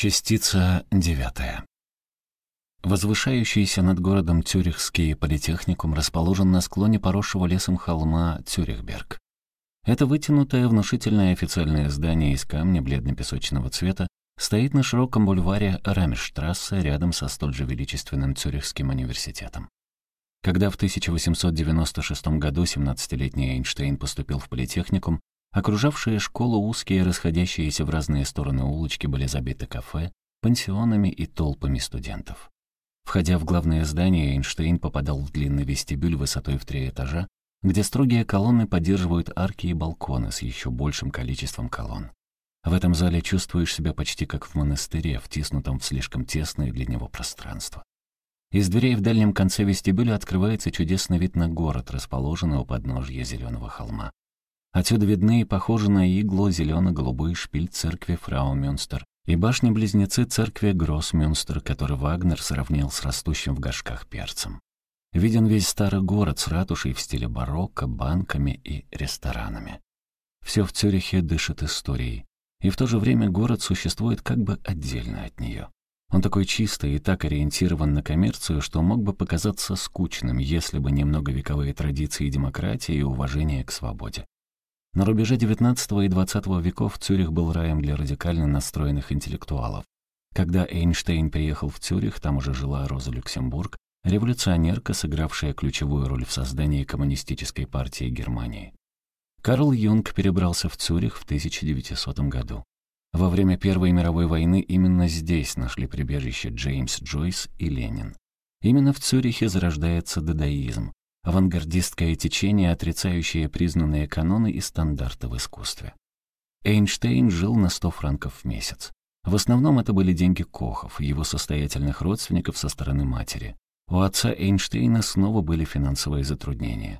Частица девятая. Возвышающийся над городом Цюрихский политехникум расположен на склоне поросшего лесом холма Цюрихберг. Это вытянутое внушительное официальное здание из камня бледно-песочного цвета стоит на широком бульваре Рамерштрассе рядом со столь же величественным Цюрихским университетом. Когда в 1896 году 17-летний Эйнштейн поступил в политехникум, окружавшие школу узкие, расходящиеся в разные стороны улочки были забиты кафе, пансионами и толпами студентов. Входя в главное здание, Эйнштейн попадал в длинный вестибюль высотой в три этажа, где строгие колонны поддерживают арки и балконы с еще большим количеством колонн. В этом зале чувствуешь себя почти как в монастыре, втиснутом в слишком тесное для него пространство. Из дверей в дальнем конце вестибюля открывается чудесный вид на город, расположенный у подножья зеленого холма. Отсюда видны похожие на иглу зелено-голубой шпиль церкви Фрау Мюнстер и башни-близнецы церкви Гроссмюнстер, который Вагнер сравнил с растущим в горшках перцем. Виден весь старый город с ратушей в стиле барокко, банками и ресторанами. Все в Цюрихе дышит историей, и в то же время город существует как бы отдельно от нее. Он такой чистый и так ориентирован на коммерцию, что мог бы показаться скучным, если бы не многовековые традиции демократии и уважение к свободе. На рубеже XIX и XX веков Цюрих был раем для радикально настроенных интеллектуалов. Когда Эйнштейн приехал в Цюрих, там уже жила Роза Люксембург, революционерка, сыгравшая ключевую роль в создании коммунистической партии Германии. Карл Юнг перебрался в Цюрих в 1900 году. Во время Первой мировой войны именно здесь нашли прибежище Джеймс Джойс и Ленин. Именно в Цюрихе зарождается дадаизм, авангардистское течение, отрицающее признанные каноны и стандарты в искусстве. Эйнштейн жил на 100 франков в месяц. В основном это были деньги Кохов, его состоятельных родственников со стороны матери. У отца Эйнштейна снова были финансовые затруднения.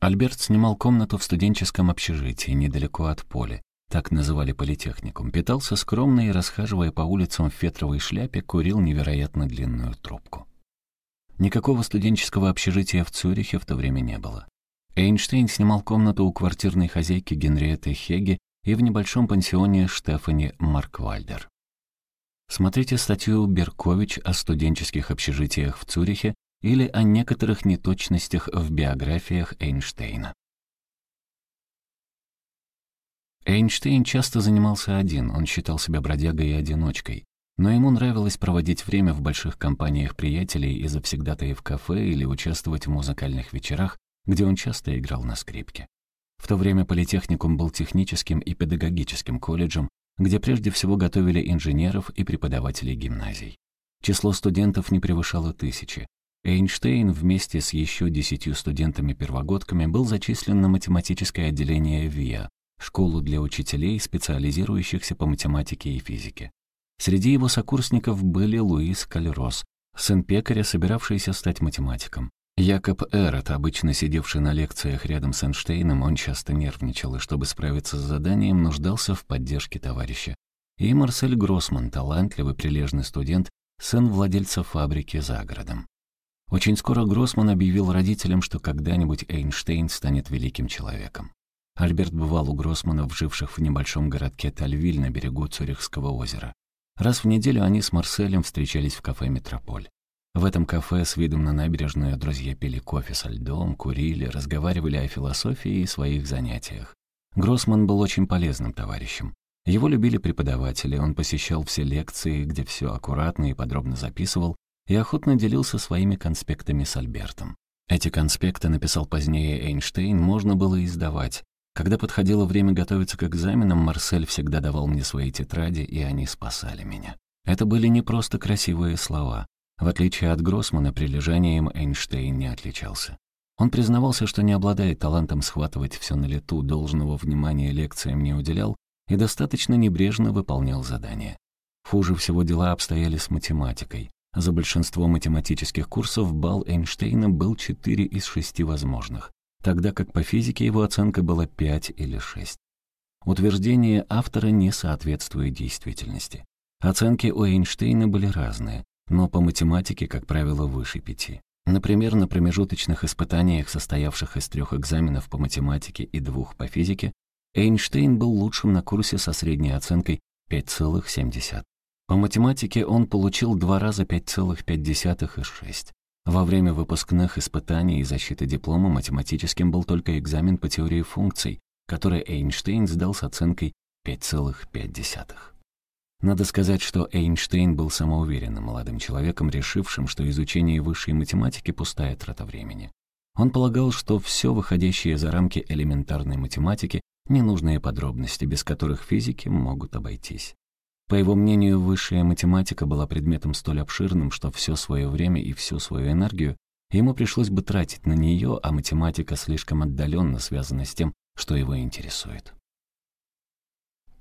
Альберт снимал комнату в студенческом общежитии недалеко от поля, так называли политехникум, питался скромно и, расхаживая по улицам в фетровой шляпе, курил невероятно длинную трубку. Никакого студенческого общежития в Цюрихе в то время не было. Эйнштейн снимал комнату у квартирной хозяйки Генриетты Хеги и в небольшом пансионе Штефани Марквальдер. Смотрите статью Беркович о студенческих общежитиях в Цюрихе или о некоторых неточностях в биографиях Эйнштейна. Эйнштейн часто занимался один, он считал себя бродягой и одиночкой. Но ему нравилось проводить время в больших компаниях приятелей и завсегдатаев кафе или участвовать в музыкальных вечерах, где он часто играл на скрипке. В то время политехникум был техническим и педагогическим колледжем, где прежде всего готовили инженеров и преподавателей гимназий. Число студентов не превышало тысячи. Эйнштейн вместе с еще десятью студентами-первогодками был зачислен на математическое отделение ВИА, школу для учителей, специализирующихся по математике и физике. Среди его сокурсников были Луис Кальрос, сын пекаря, собиравшийся стать математиком. Якоб Эрот, обычно сидевший на лекциях рядом с Эйнштейном, он часто нервничал и, чтобы справиться с заданием, нуждался в поддержке товарища. И Марсель Гроссман, талантливый, прилежный студент, сын владельца фабрики за городом. Очень скоро Гроссман объявил родителям, что когда-нибудь Эйнштейн станет великим человеком. Альберт бывал у Гроссманов, живших в небольшом городке Тальвиль на берегу Цюрихского озера. Раз в неделю они с Марселем встречались в кафе «Метрополь». В этом кафе с видом на набережную друзья пили кофе со льдом, курили, разговаривали о философии и своих занятиях. Гроссман был очень полезным товарищем. Его любили преподаватели, он посещал все лекции, где все аккуратно и подробно записывал, и охотно делился своими конспектами с Альбертом. Эти конспекты, написал позднее Эйнштейн, можно было издавать, когда подходило время готовиться к экзаменам, Марсель всегда давал мне свои тетради, и они спасали меня. Это были не просто красивые слова. В отличие от Гроссмана, прилежанием Эйнштейн не отличался. Он признавался, что не обладает талантом схватывать все на лету, должного внимания лекциям не уделял и достаточно небрежно выполнял задания. Хуже всего дела обстояли с математикой. За большинство математических курсов балл Эйнштейна был 4 из 6 возможных тогда как по физике его оценка была 5 или 6. Утверждение автора не соответствует действительности. Оценки у Эйнштейна были разные, но по математике, как правило, выше пяти. Например, на промежуточных испытаниях, состоявших из трех экзаменов по математике и двух по физике, Эйнштейн был лучшим на курсе со средней оценкой 5,7. По математике он получил два раза 5,5 и 6. Во время выпускных испытаний и защиты диплома математическим был только экзамен по теории функций, который Эйнштейн сдал с оценкой 5,5. Надо сказать, что Эйнштейн был самоуверенным молодым человеком, решившим, что изучение высшей математики — пустая трата времени. Он полагал, что все выходящее за рамки элементарной математики — ненужные подробности, без которых физики могут обойтись. По его мнению, высшая математика была предметом столь обширным, что все свое время и всю свою энергию ему пришлось бы тратить на нее, а математика слишком отдаленно связана с тем, что его интересует.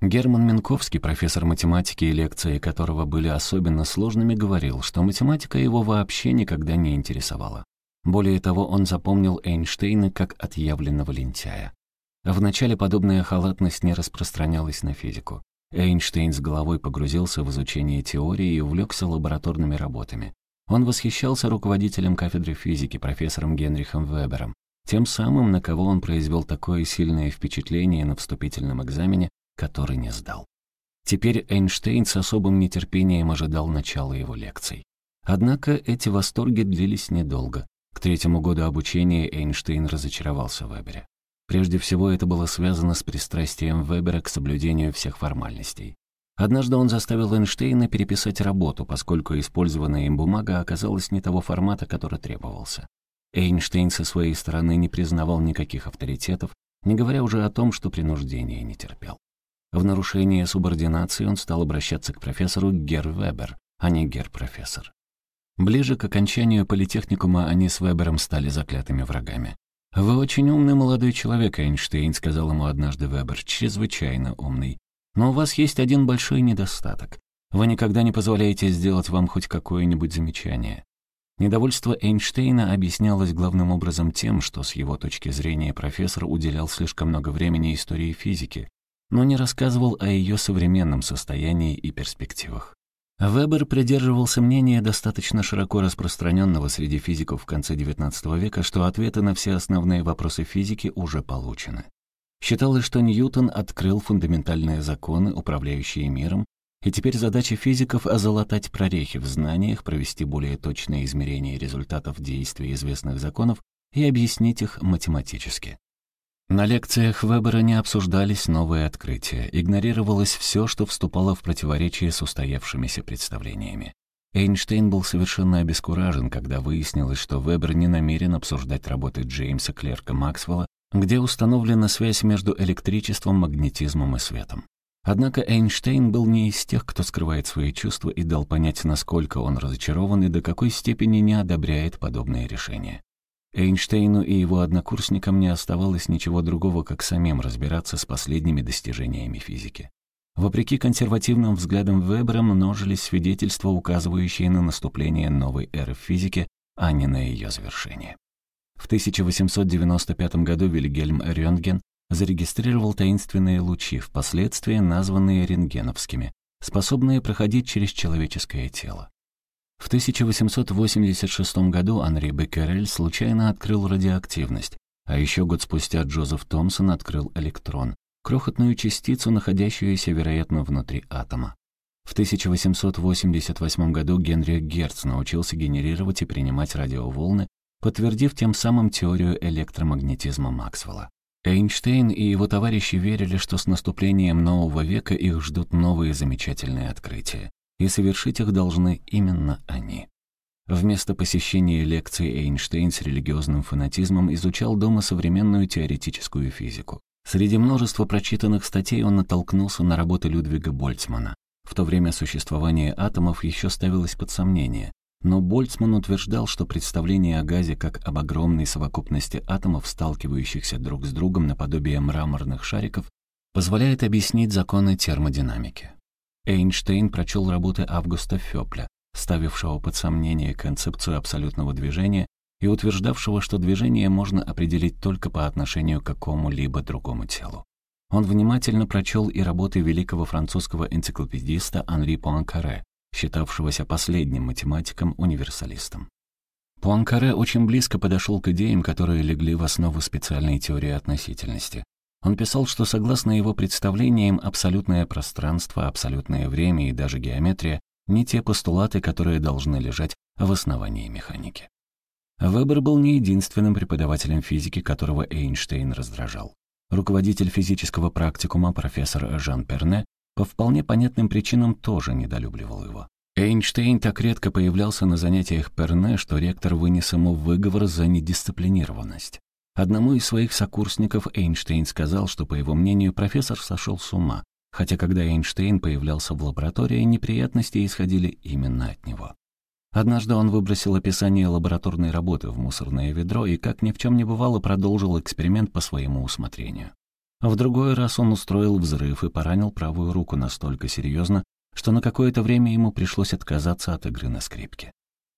Герман Минковский, профессор математики и лекции которого были особенно сложными, говорил, что математика его вообще никогда не интересовала. Более того, он запомнил Эйнштейна как отъявленного лентяя. Вначале подобная халатность не распространялась на физику. Эйнштейн с головой погрузился в изучение теории и увлекся лабораторными работами. Он восхищался руководителем кафедры физики, профессором Генрихом Вебером, тем самым, на кого он произвел такое сильное впечатление на вступительном экзамене, который не сдал. Теперь Эйнштейн с особым нетерпением ожидал начала его лекций. Однако эти восторги длились недолго. К третьему году обучения Эйнштейн разочаровался в Вебере. Прежде всего, это было связано с пристрастием Вебера к соблюдению всех формальностей. Однажды он заставил Эйнштейна переписать работу, поскольку использованная им бумага оказалась не того формата, который требовался. Эйнштейн со своей стороны не признавал никаких авторитетов, не говоря уже о том, что принуждения не терпел. В нарушение субординации он стал обращаться к профессору Гер Вебер, а не Гер-профессор. Ближе к окончанию политехникума они с Вебером стали заклятыми врагами. «Вы очень умный молодой человек, Эйнштейн», — сказал ему однажды Вебер, — «чрезвычайно умный. Но у вас есть один большой недостаток. Вы никогда не позволяете сделать вам хоть какое-нибудь замечание». Недовольство Эйнштейна объяснялось главным образом тем, что с его точки зрения профессор уделял слишком много времени истории физики, но не рассказывал о ее современном состоянии и перспективах. Вебер придерживался мнения, достаточно широко распространенного среди физиков в конце XIX века, что ответы на все основные вопросы физики уже получены. Считалось, что Ньютон открыл фундаментальные законы, управляющие миром, и теперь задача физиков — озолотать прорехи в знаниях, провести более точные измерения результатов действия известных законов и объяснить их математически. На лекциях Вебера не обсуждались новые открытия, игнорировалось все, что вступало в противоречие с устоявшимися представлениями. Эйнштейн был совершенно обескуражен, когда выяснилось, что Вебер не намерен обсуждать работы Джеймса Клерка Максвелла, где установлена связь между электричеством, магнетизмом и светом. Однако Эйнштейн был не из тех, кто скрывает свои чувства и дал понять, насколько он разочарован и до какой степени не одобряет подобные решения. Эйнштейну и его однокурсникам не оставалось ничего другого, как самим разбираться с последними достижениями физики. Вопреки консервативным взглядам Вебера множились свидетельства, указывающие на наступление новой эры в физике, а не на ее завершение. В 1895 году Вильгельм Рентген зарегистрировал таинственные лучи, впоследствии названные рентгеновскими, способные проходить через человеческое тело. В 1886 году Анри Беккерель случайно открыл радиоактивность, а еще год спустя Джозеф Томпсон открыл электрон, крохотную частицу, находящуюся, вероятно, внутри атома. В 1888 году Генри Герц научился генерировать и принимать радиоволны, подтвердив тем самым теорию электромагнетизма Максвелла. Эйнштейн и его товарищи верили, что с наступлением нового века их ждут новые замечательные открытия и совершить их должны именно они. Вместо посещения лекций Эйнштейн с религиозным фанатизмом изучал дома современную теоретическую физику. Среди множества прочитанных статей он натолкнулся на работы Людвига Больцмана. В то время существование атомов еще ставилось под сомнение, но Больцман утверждал, что представление о газе как об огромной совокупности атомов, сталкивающихся друг с другом наподобие мраморных шариков, позволяет объяснить законы термодинамики. Эйнштейн прочел работы Августа Фёпля, ставившего под сомнение концепцию абсолютного движения и утверждавшего, что движение можно определить только по отношению к какому-либо другому телу. Он внимательно прочел и работы великого французского энциклопедиста Анри Пуанкаре, считавшегося последним математиком-универсалистом. Пуанкаре очень близко подошел к идеям, которые легли в основу специальной теории относительности. Он писал, что согласно его представлениям абсолютное пространство, абсолютное время и даже геометрия не те постулаты, которые должны лежать в основании механики. Вебер был не единственным преподавателем физики, которого Эйнштейн раздражал. Руководитель физического практикума профессор Жан Перне по вполне понятным причинам тоже недолюбливал его. Эйнштейн так редко появлялся на занятиях Перне, что ректор вынес ему выговор за недисциплинированность. Одному из своих сокурсников Эйнштейн сказал, что, по его мнению, профессор сошел с ума, хотя когда Эйнштейн появлялся в лаборатории, неприятности исходили именно от него. Однажды он выбросил описание лабораторной работы в мусорное ведро и, как ни в чем не бывало, продолжил эксперимент по своему усмотрению. В другой раз он устроил взрыв и поранил правую руку настолько серьезно, что на какое-то время ему пришлось отказаться от игры на скрипке.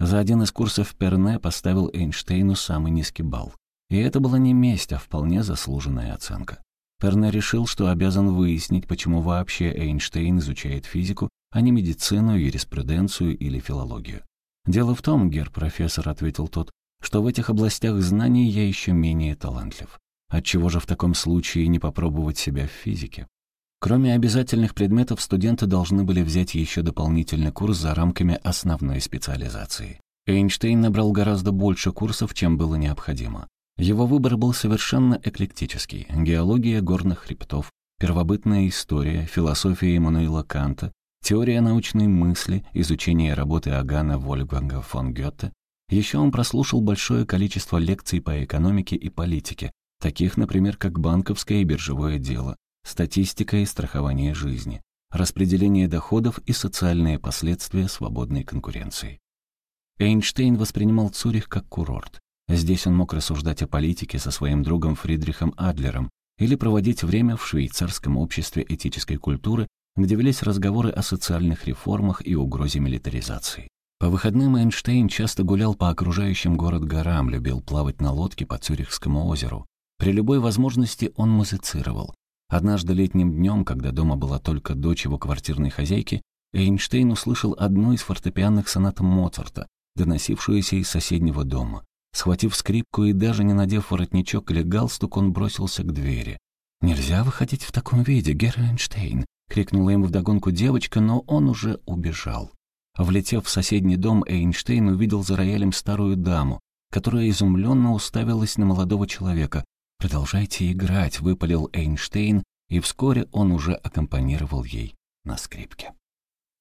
За один из курсов Перне поставил Эйнштейну самый низкий балл. И это была не месть, а вполне заслуженная оценка. Перне решил, что обязан выяснить, почему вообще Эйнштейн изучает физику, а не медицину, юриспруденцию или филологию. «Дело в том, гер-профессор», — ответил тот, «что в этих областях знаний я еще менее талантлив. Отчего же в таком случае не попробовать себя в физике?» Кроме обязательных предметов, студенты должны были взять еще дополнительный курс за рамками основной специализации. Эйнштейн набрал гораздо больше курсов, чем было необходимо. Его выбор был совершенно эклектический. Геология горных хребтов, первобытная история, философия Эммануила Канта, Теория научной мысли, изучение работы Агана Вольфганга фон Гёте. Еще он прослушал большое количество лекций по экономике и политике, таких, например, как банковское и биржевое дело, статистика и страхование жизни, распределение доходов и социальные последствия свободной конкуренции. Эйнштейн воспринимал Цюрих как курорт. Здесь он мог рассуждать о политике со своим другом Фридрихом Адлером или проводить время в швейцарском обществе этической культуры где велись разговоры о социальных реформах и угрозе милитаризации. По выходным Эйнштейн часто гулял по окружающим город горам, любил плавать на лодке по Цюрихскому озеру. При любой возможности он музицировал. Однажды летним днем, когда дома была только дочь его квартирной хозяйки, Эйнштейн услышал одну из фортепианных сонат Моцарта, доносившуюся из соседнего дома. Схватив скрипку и даже не надев воротничок или галстук, он бросился к двери. «Нельзя выходить в таком виде, Герр Эйнштейн. — крикнула ему вдогонку девочка, но он уже убежал. Влетев в соседний дом, Эйнштейн увидел за роялем старую даму, которая изумленно уставилась на молодого человека. «Продолжайте играть», — выпалил Эйнштейн, и вскоре он уже аккомпанировал ей на скрипке.